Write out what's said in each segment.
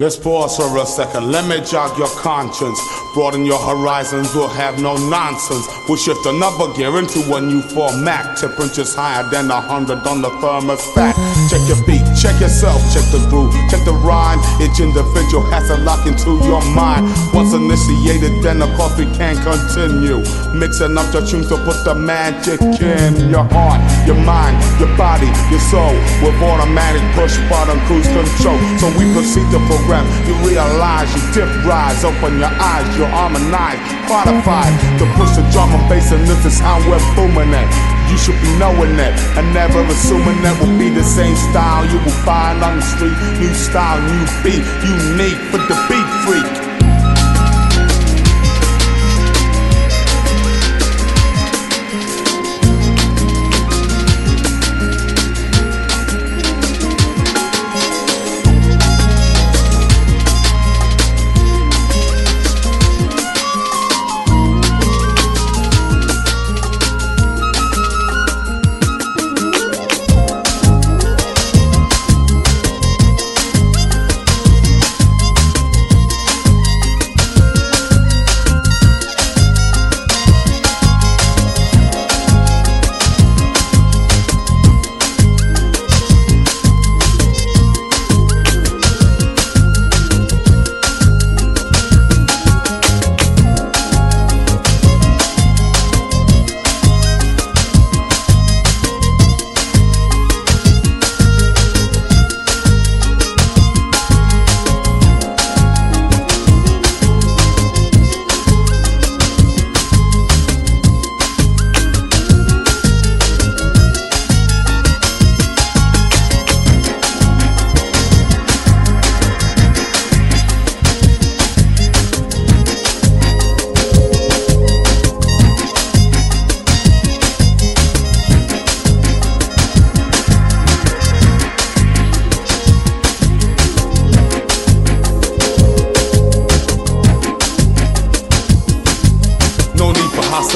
Let's pause for a second. Let me jog your conscience. Broaden your horizons. We'll have no nonsense. We'll shift another gear into a new format. Inches higher than a hundred on the thermostat. Check your check yourself, check the groove, check the rhyme. Each individual has to lock into your mind. Once initiated, then the coffee can continue. Mixing up your tunes to put the magic in your heart, your mind, your body, your soul. With automatic push button cruise control. So we proceed to program you realize you dip rise, open your eyes, you harmonize, qualified to push the drum and bass, and this is how we're booming it. You should be knowing that and never assuming that will be the same style you will find on the street. New style, new beat, unique for the beat freak.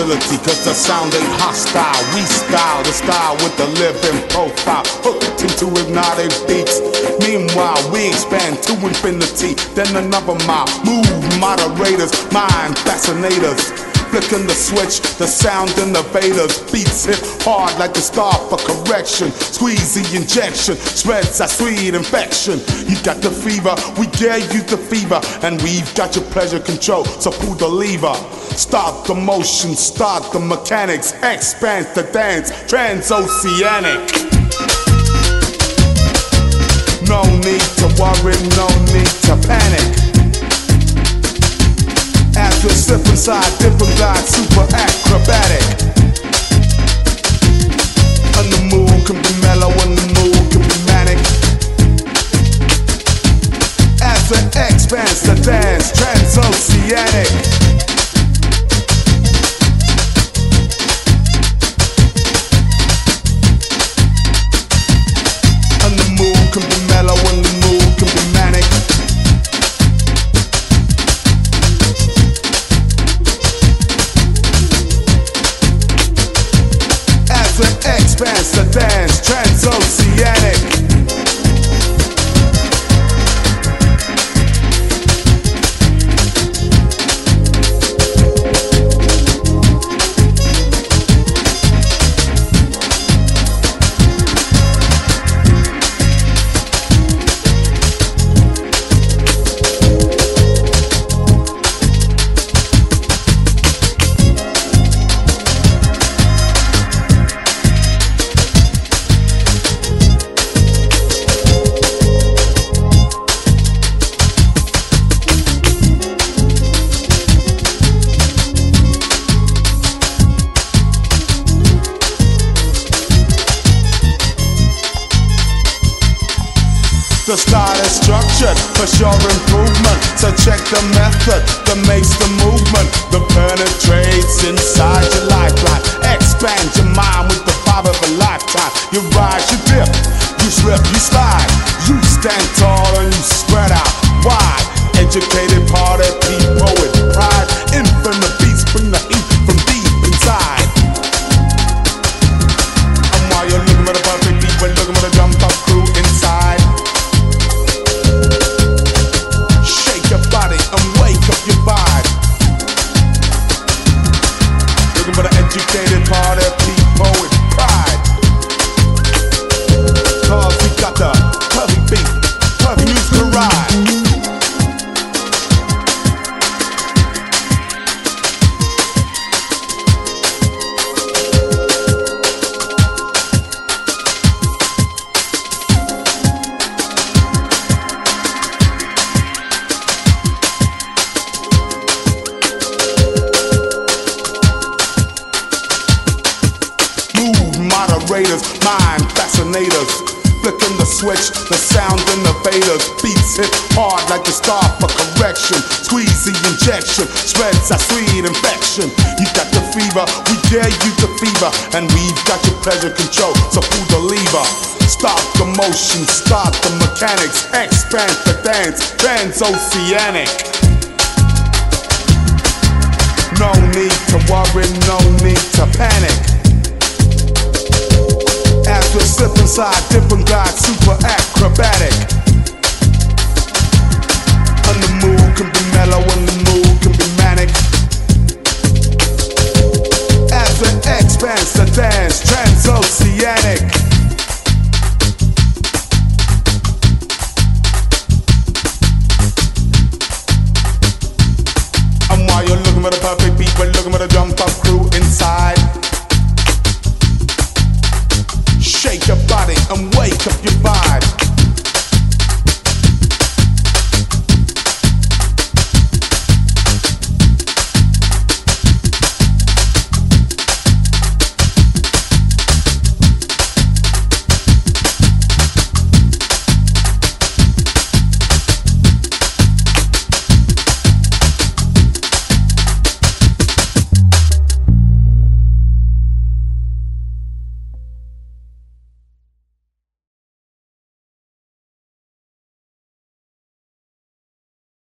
Hostility, cause the sound ain't hostile. We style the style with the living profile. Hooked into hypnotic beats. Meanwhile, we expand to infinity, then another mile. Move moderators, mind fascinators flicking the switch, the sound innovators. Beats hit hard like the star for correction. Squeeze the injection, spreads that sweet infection. You got the fever, we dare you the fever, and we've got your pleasure control. So pull the lever. Start the motion, start the mechanics, expand the dance, transoceanic. No need to worry, no need to panic. We slip inside, different guys, super acrobatic. And the mood can be mellow, and the mood can be manic. As we expand the dance, transoceanic. Fast to dance, trans The style is structured for sure improvement. So check the method that makes the movement that penetrates inside your lifeline. Expand your mind with the vibe of a lifetime. You rise, you dip, you slip, you slide. You stand tall and you spread out wide. Educated party people with pride. Infinite imaginators. Flicking the switch, the sound in the faders. Beats hit hard like the star for correction. Squeeze the injection, spreads a sweet infection. You got the fever, we dare you to fever. And we've got your pleasure control, so pull the lever. Stop the motion, start the mechanics. Expand the dance, transoceanic. No need to worry, no need inside, different guys, super